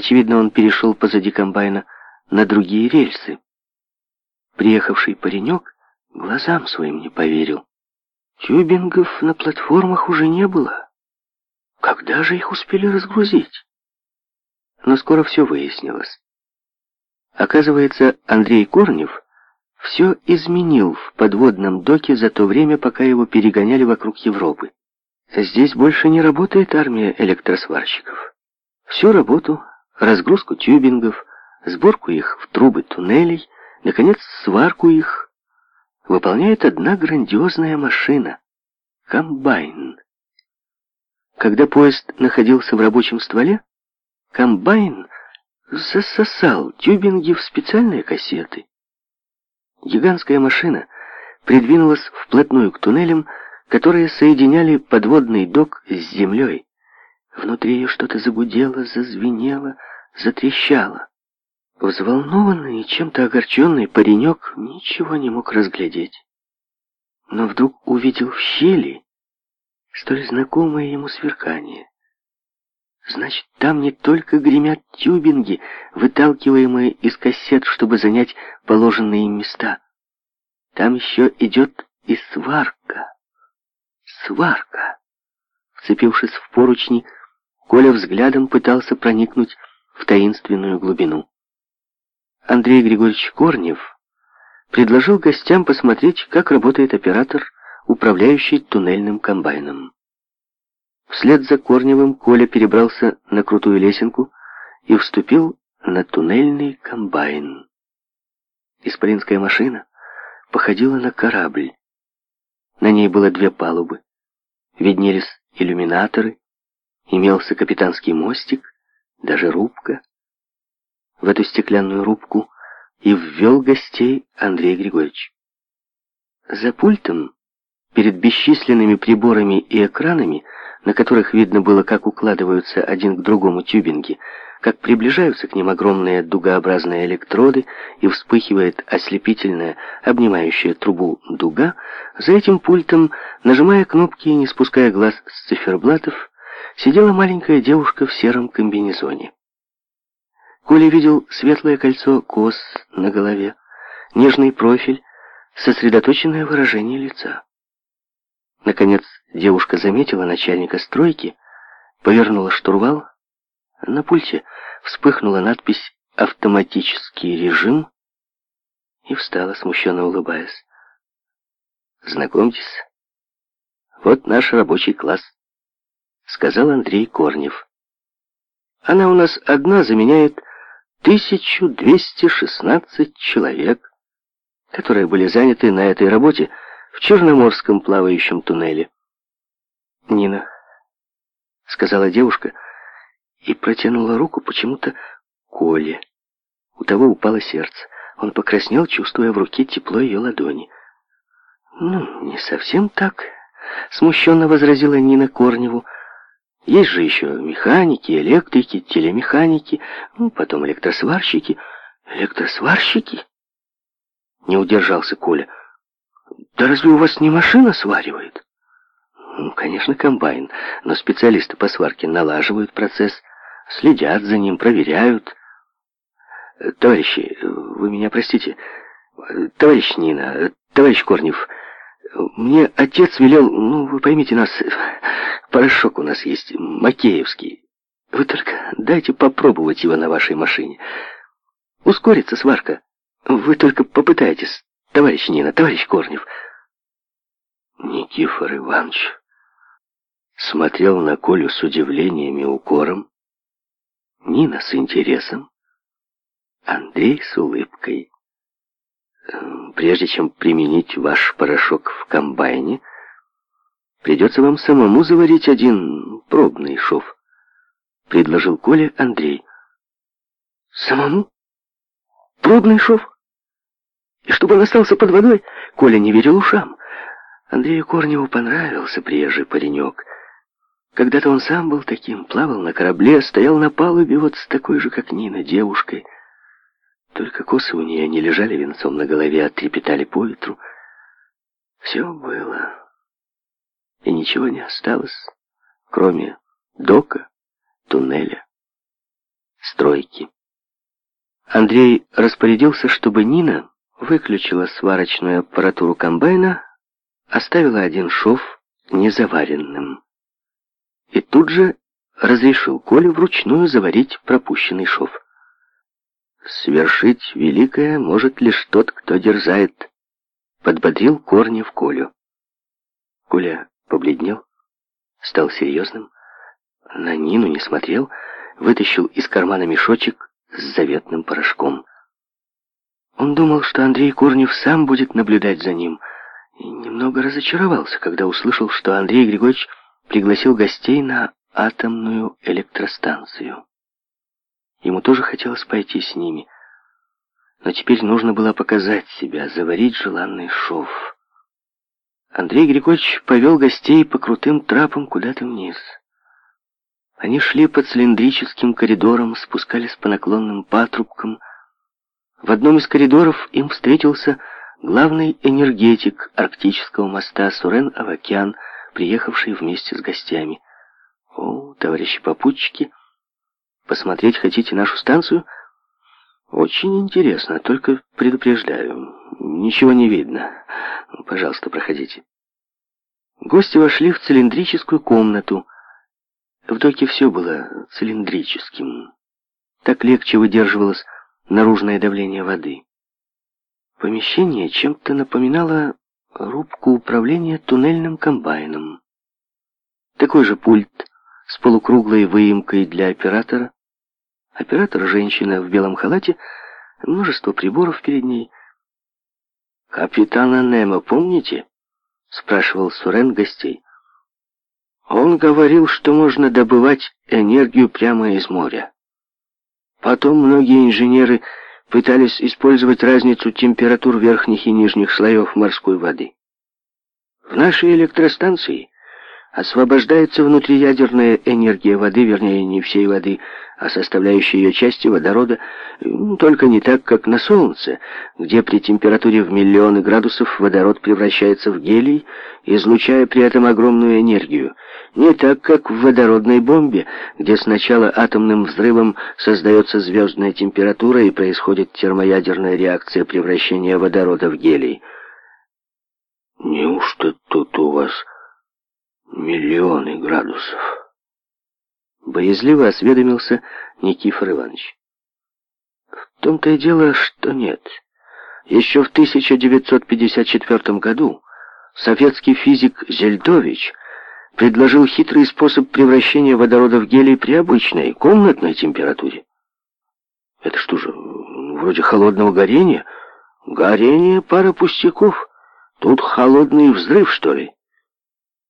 Очевидно, он перешел позади комбайна на другие рельсы. Приехавший паренек глазам своим не поверил. Тюбингов на платформах уже не было. Когда же их успели разгрузить? Но скоро все выяснилось. Оказывается, Андрей Корнев все изменил в подводном доке за то время, пока его перегоняли вокруг Европы. Здесь больше не работает армия электросварщиков. Всю работу разгрузку тюбингов, сборку их в трубы туннелей, наконец, сварку их, выполняет одна грандиозная машина — комбайн. Когда поезд находился в рабочем стволе, комбайн засосал тюбинги в специальные кассеты. Гигантская машина придвинулась вплотную к туннелям, которые соединяли подводный док с землей. Внутри ее что-то загудело, зазвенело, затрещало. Взволнованный и чем-то огорченный паренек ничего не мог разглядеть. Но вдруг увидел в щели столь знакомое ему сверкание. Значит, там не только гремят тюбинги, выталкиваемые из кассет, чтобы занять положенные им места. Там еще идет и сварка. Сварка. Вцепившись в поручни, Коля взглядом пытался проникнуть в таинственную глубину. Андрей Григорьевич Корнев предложил гостям посмотреть, как работает оператор, управляющий туннельным комбайном. Вслед за Корневым Коля перебрался на крутую лесенку и вступил на туннельный комбайн. Исполинская машина походила на корабль. На ней было две палубы. Виднелись иллюминаторы, Имелся капитанский мостик, даже рубка. В эту стеклянную рубку и ввел гостей Андрей Григорьевич. За пультом, перед бесчисленными приборами и экранами, на которых видно было, как укладываются один к другому тюбинги, как приближаются к ним огромные дугообразные электроды и вспыхивает ослепительная, обнимающая трубу дуга, за этим пультом, нажимая кнопки и не спуская глаз с циферблатов, сидела маленькая девушка в сером комбинезоне. Коля видел светлое кольцо кос на голове, нежный профиль, сосредоточенное выражение лица. Наконец девушка заметила начальника стройки, повернула штурвал. На пульте вспыхнула надпись «Автоматический режим» и встала, смущенно улыбаясь. «Знакомьтесь, вот наш рабочий класс» сказал Андрей Корнев. Она у нас одна заменяет 1216 человек, которые были заняты на этой работе в Черноморском плавающем туннеле. Нина, сказала девушка и протянула руку почему-то Коле. У того упало сердце. Он покраснел, чувствуя в руке тепло ее ладони. «Ну, не совсем так», — смущенно возразила Нина Корневу. Есть же еще механики, электрики, телемеханики, ну, потом электросварщики. Электросварщики? Не удержался Коля. Да разве у вас не машина сваривает? Ну, конечно, комбайн, но специалисты по сварке налаживают процесс, следят за ним, проверяют. Товарищи, вы меня простите. Товарищ Нина, товарищ Корнев, мне отец велел, ну, вы поймите нас, Порошок у нас есть, макеевский. Вы только дайте попробовать его на вашей машине. Ускорится сварка. Вы только попытайтесь, товарищ Нина, товарищ Корнев. Никифор Иванович смотрел на Колю с удивлением и укором, Нина с интересом, Андрей с улыбкой. Эм, прежде чем применить ваш порошок в комбайне, Придется вам самому заварить один пробный шов», — предложил Коля Андрей. «Самому? Пробный шов? И чтобы он остался под водой?» Коля не верил ушам. Андрею Корневу понравился приезжий паренек. Когда-то он сам был таким, плавал на корабле, стоял на палубе вот с такой же, как Нина, девушкой. Только косы у нее не лежали венцом на голове, а трепетали по ветру. Все было и ничего не осталось, кроме дока, туннеля, стройки. Андрей распорядился, чтобы Нина выключила сварочную аппаратуру комбайна, оставила один шов незаваренным. И тут же разрешил Коле вручную заварить пропущенный шов. «Свершить великое может лишь тот, кто дерзает», — подбодрил Корни в Колю. Коля Побледнел, стал серьезным, на Нину не смотрел, вытащил из кармана мешочек с заветным порошком. Он думал, что Андрей Корнев сам будет наблюдать за ним, и немного разочаровался, когда услышал, что Андрей Григорьевич пригласил гостей на атомную электростанцию. Ему тоже хотелось пойти с ними, но теперь нужно было показать себя, заварить желанный шов. Андрей Григорьевич повел гостей по крутым трапам куда-то вниз. Они шли по цилиндрическим коридорам, спускались по наклонным патрубкам. В одном из коридоров им встретился главный энергетик арктического моста Сурен Авакян, приехавший вместе с гостями. «О, товарищи попутчики, посмотреть хотите нашу станцию?» «Очень интересно, только предупреждаю, Ничего не видно. Ну, пожалуйста, проходите. Гости вошли в цилиндрическую комнату. В доке все было цилиндрическим. Так легче выдерживалось наружное давление воды. Помещение чем-то напоминало рубку управления туннельным комбайном. Такой же пульт с полукруглой выемкой для оператора. Оператор, женщина в белом халате, множество приборов перед ней — «Капитана Немо помните?» — спрашивал Сурен гостей. «Он говорил, что можно добывать энергию прямо из моря. Потом многие инженеры пытались использовать разницу температур верхних и нижних слоев морской воды. В нашей электростанции освобождается внутриядерная энергия воды, вернее, не всей воды, а составляющей ее части водорода только не так, как на Солнце, где при температуре в миллионы градусов водород превращается в гелий, излучая при этом огромную энергию. Не так, как в водородной бомбе, где сначала атомным взрывом создается звездная температура и происходит термоядерная реакция превращения водорода в гелий. «Неужто тут у вас миллионы градусов?» Боязливо осведомился Никифор Иванович. В том-то и дело, что нет. Еще в 1954 году советский физик Зельдович предложил хитрый способ превращения водорода в гелий при обычной комнатной температуре. Это что же, вроде холодного горения? Горение пара пустяков. Тут холодный взрыв, что ли?